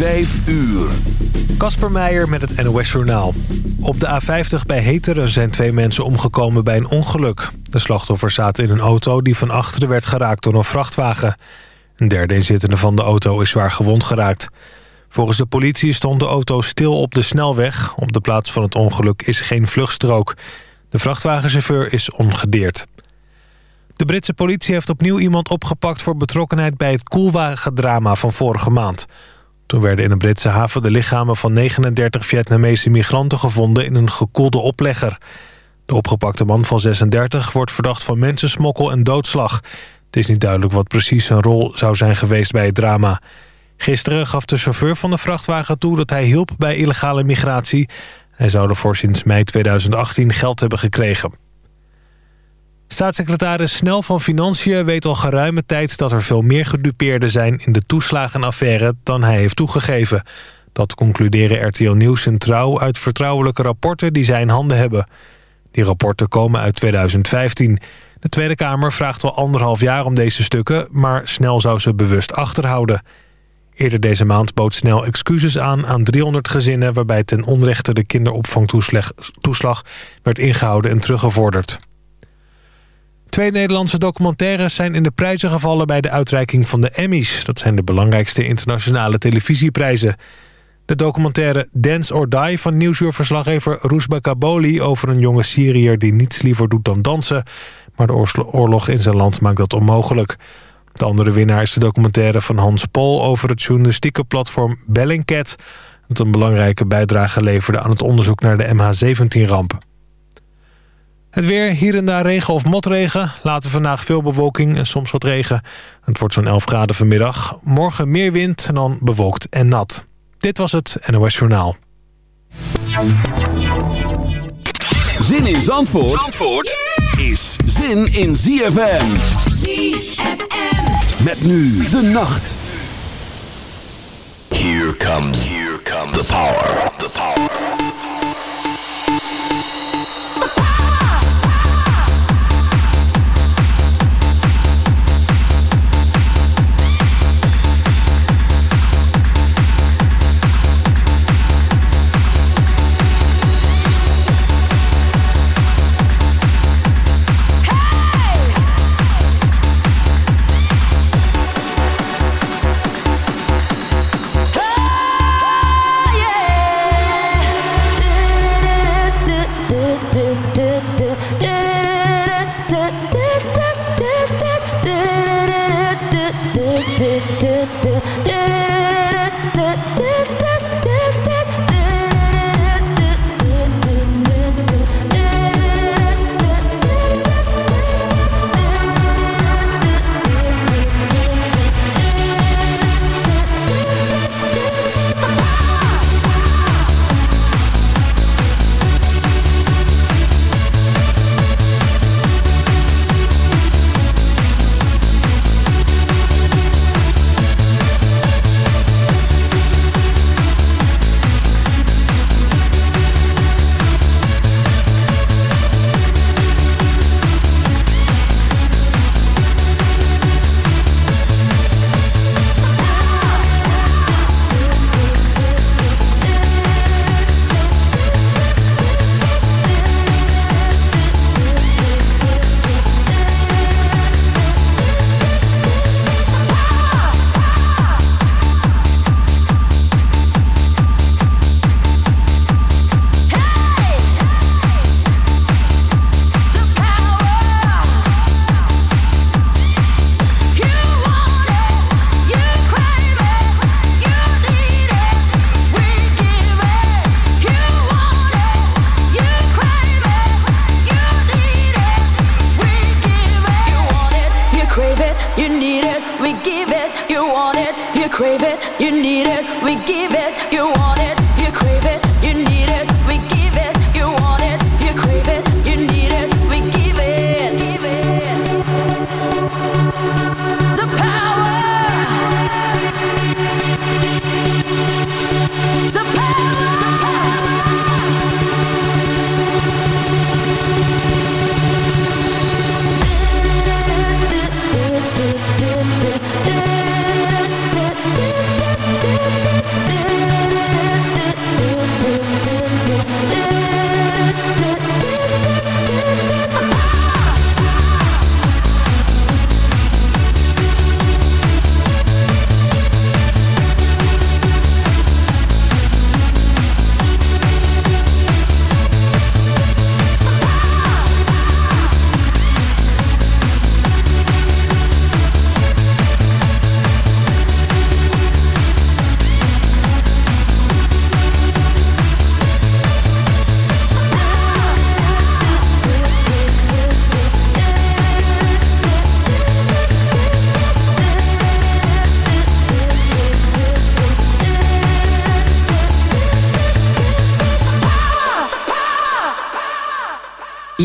Vijf uur. Kasper Meijer met het NOS Journaal. Op de A50 bij Heteren zijn twee mensen omgekomen bij een ongeluk. De slachtoffers zaten in een auto die van achteren werd geraakt door een vrachtwagen. Een derde inzittende van de auto is zwaar gewond geraakt. Volgens de politie stond de auto stil op de snelweg. Op de plaats van het ongeluk is geen vluchtstrook. De vrachtwagenchauffeur is ongedeerd. De Britse politie heeft opnieuw iemand opgepakt voor betrokkenheid bij het koelwagendrama van vorige maand. Toen werden in een Britse haven de lichamen van 39 Vietnamese migranten gevonden in een gekoelde oplegger. De opgepakte man van 36 wordt verdacht van mensensmokkel en doodslag. Het is niet duidelijk wat precies zijn rol zou zijn geweest bij het drama. Gisteren gaf de chauffeur van de vrachtwagen toe dat hij hielp bij illegale migratie. Hij zou ervoor sinds mei 2018 geld hebben gekregen. Staatssecretaris Snel van Financiën weet al geruime tijd... dat er veel meer gedupeerden zijn in de toeslagenaffaire dan hij heeft toegegeven. Dat concluderen RTL Nieuws en Trouw uit vertrouwelijke rapporten die zij in handen hebben. Die rapporten komen uit 2015. De Tweede Kamer vraagt al anderhalf jaar om deze stukken... maar Snel zou ze bewust achterhouden. Eerder deze maand bood Snel excuses aan aan 300 gezinnen... waarbij ten onrechte de kinderopvangtoeslag werd ingehouden en teruggevorderd. Twee Nederlandse documentaires zijn in de prijzen gevallen... bij de uitreiking van de Emmys. Dat zijn de belangrijkste internationale televisieprijzen. De documentaire Dance or Die van nieuwsuurverslaggever Roesba Kaboli... over een jonge Syriër die niets liever doet dan dansen. Maar de oorlog in zijn land maakt dat onmogelijk. De andere winnaar is de documentaire van Hans Pol... over het journalistieke platform Bellingcat... dat een belangrijke bijdrage leverde aan het onderzoek naar de MH17-ramp. Het weer, hier en daar regen of motregen. Later vandaag veel bewolking en soms wat regen. Het wordt zo'n 11 graden vanmiddag. Morgen meer wind en dan bewolkt en nat. Dit was het NOS Journaal. Zin in Zandvoort, Zandvoort is zin in ZFM. ZFM. Met nu de nacht. Here comes, here comes the power, the power.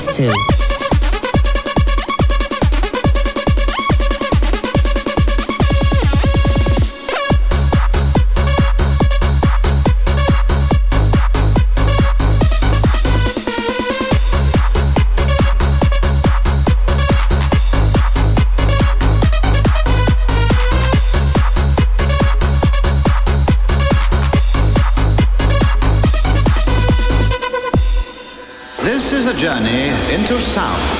Two. too. to sound.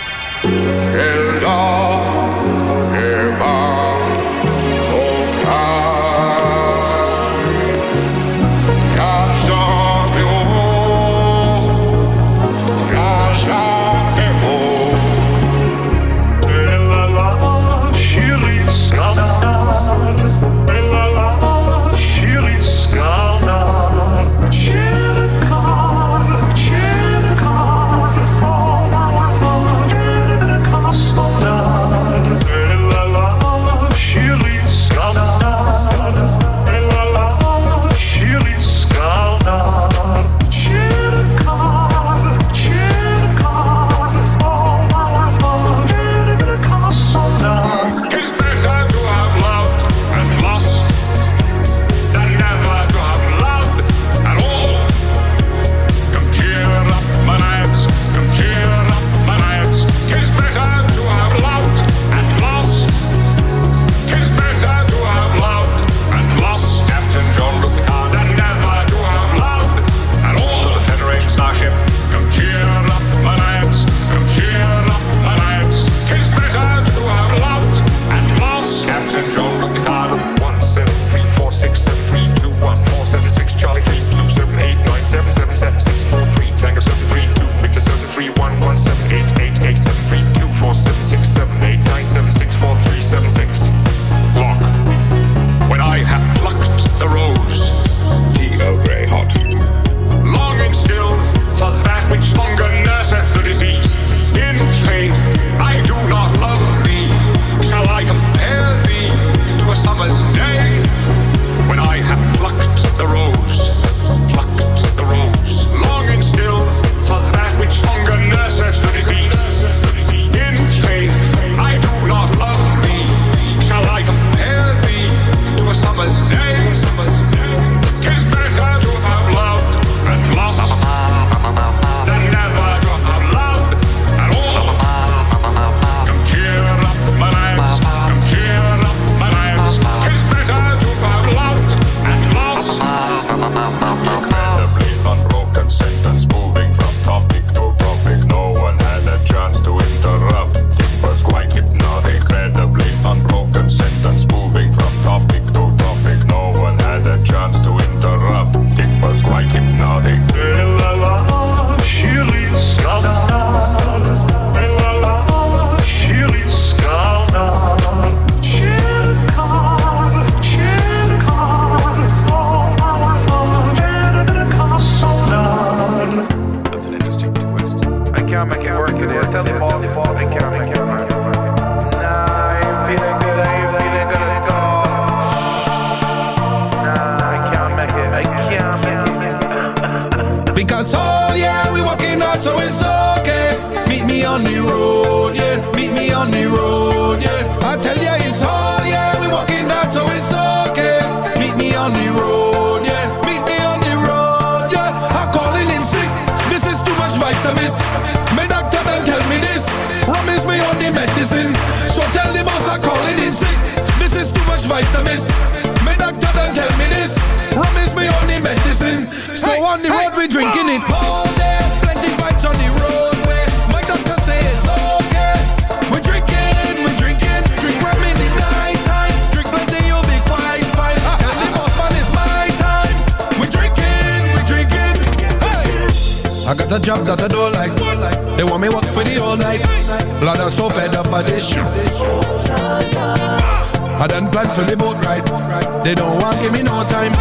I got a job that I don't like. They want me work for the whole night. Blood, I'm so fed up by this shit. I done plan for the boat ride. They don't want give me no time.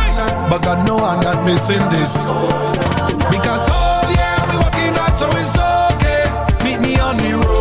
But God know I'm not missing this. Because, oh yeah, we walking hard, so it's okay. Meet me on the road.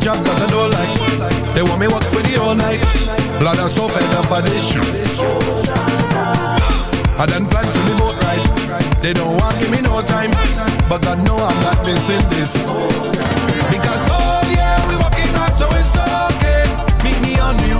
job that I don't like. They want me work for the whole night Blood I'm so fed up of this shit. I done planned for the boat ride. They don't want give me no time. But I know I'm not missing this. Because oh yeah, we walking hard so it's okay. Meet me on the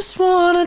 just wanna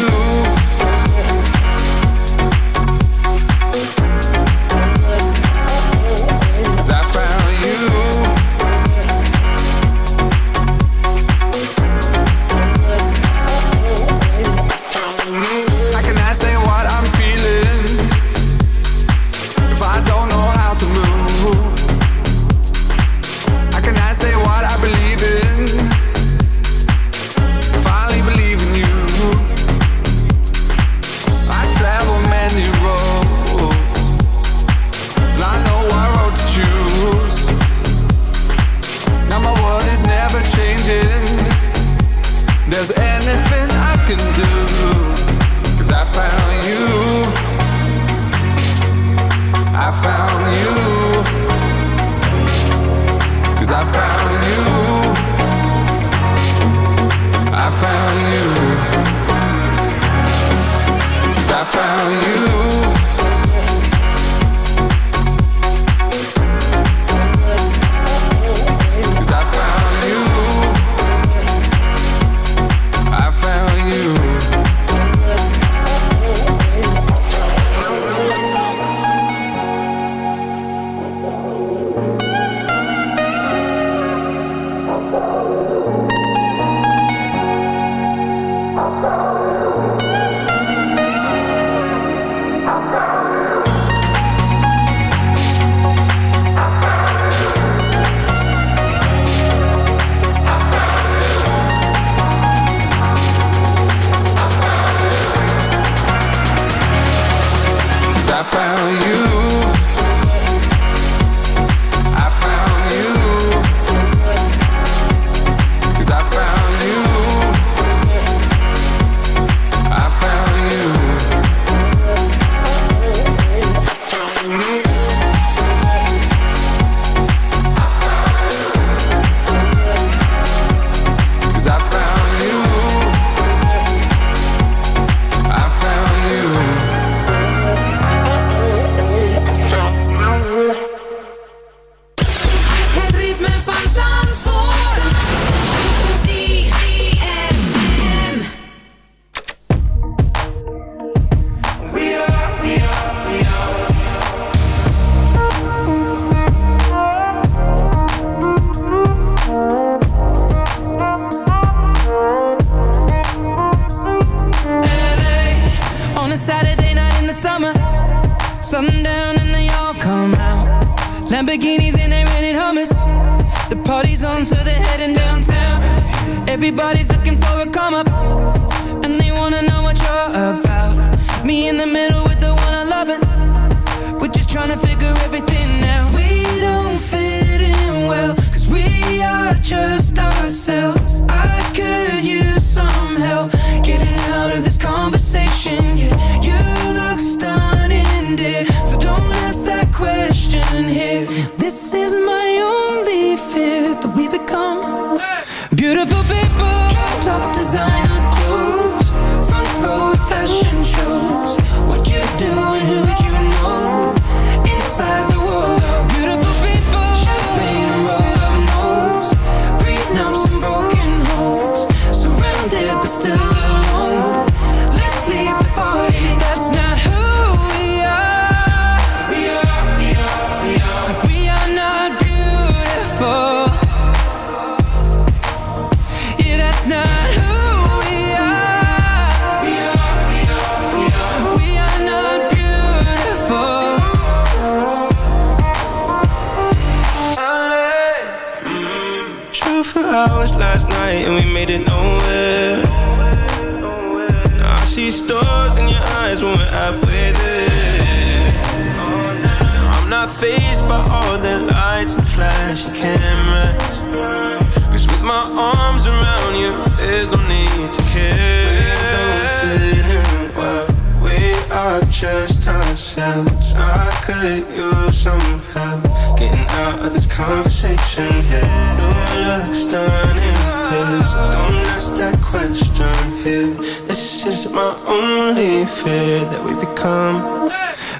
of this conversation here. Your looks stunning, please don't ask that question here. This is my only fear that we become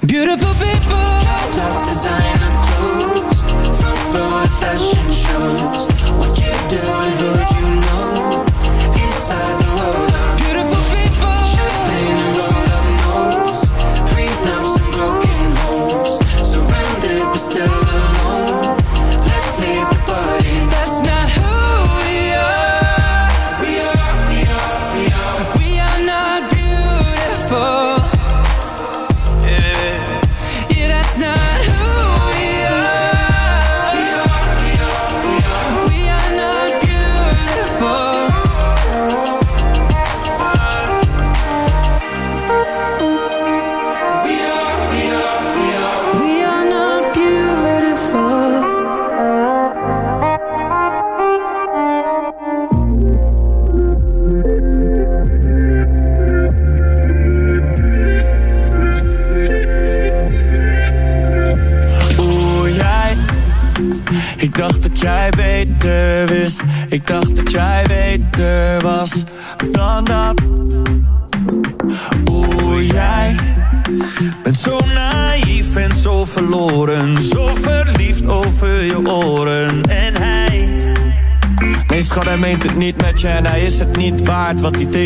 beautiful.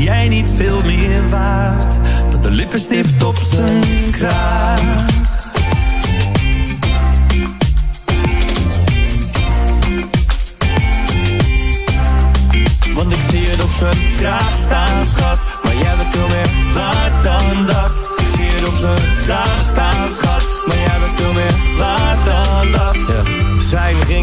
Jij niet veel meer waard Dan de lippenstift op zijn kraag Want ik zie het op zijn kraag staan, schat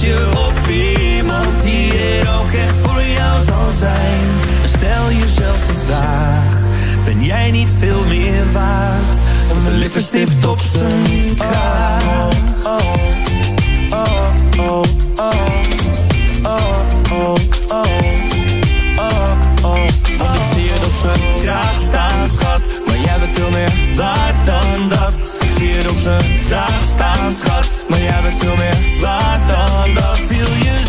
je op iemand die er ook echt voor jou zal zijn? En stel jezelf de vraag Ben jij niet veel meer waard Dan de lippenstift op zijn kraag? Oh, oh, oh, oh, oh, oh, oh, oh. Oh, zie het op zijn kraag staan, schat Maar jij bent veel meer waard dan dat op zijn kraag staan, schat. Maar jij bent veel meer waard dan dat. Wil je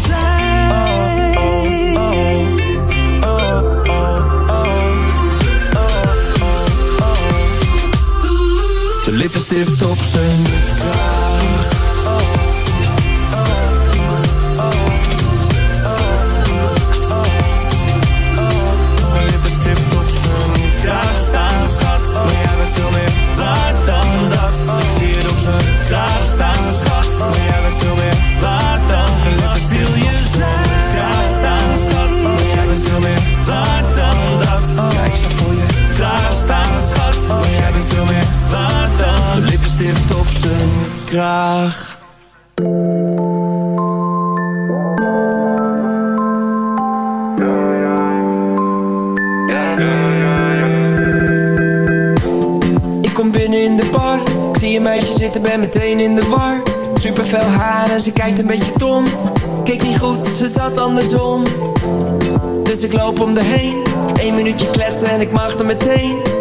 kraag Ik kom binnen in de bar. Ik zie een meisje zitten, ben meteen in de war. Super fel haar en ze kijkt een beetje dom. Keek niet goed, ze zat andersom. Dus ik loop om haar heen. Eén minuutje kletsen en ik mag er meteen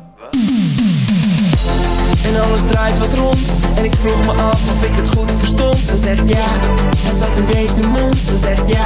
En alles draait wat rond. En ik vroeg me af of ik het goed verstond. Ze zegt ja, hij zat in deze mond. Ze zegt ja,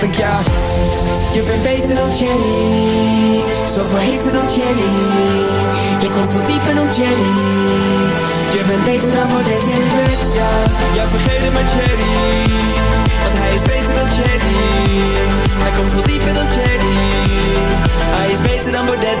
Je bent beter dan Jenny. Zoveel heter dan Jenny. Je komt veel dieper dan Jenny. Je bent beter dan Baudet ja Ja, vergeet het maar Jenny. Want hij is beter dan Jenny. Hij komt veel dieper dan Jenny. Hij is beter dan Baudet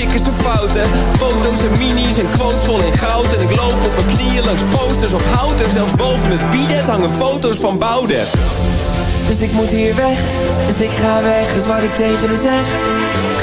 chick is zo fout hè. Foto's en minis en quotes vol in goud. En ik loop op mijn knieën langs posters op hout. En zelfs boven het bidet hangen foto's van Boudewijn dus ik moet hier weg, dus ik ga weg, is wat ik tegen haar zeg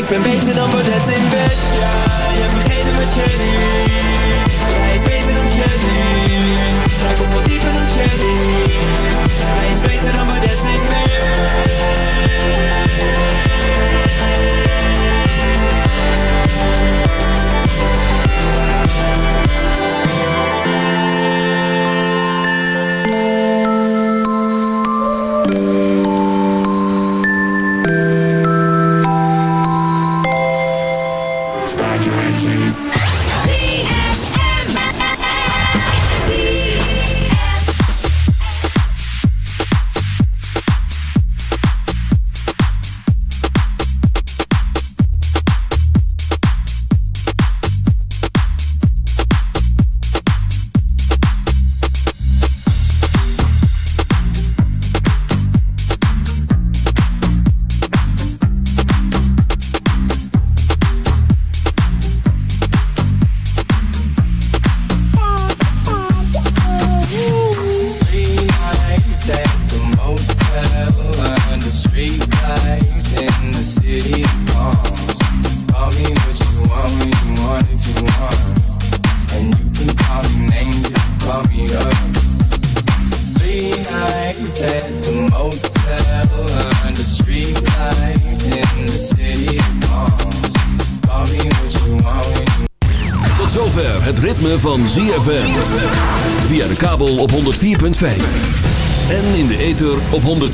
Ik ben beter dan Baudet in bed. Ja, je vergeet het met Cherry Hij is beter dan Cherry Hij komt veel dieper dan Cherry Hij is beter dan Baudet in bed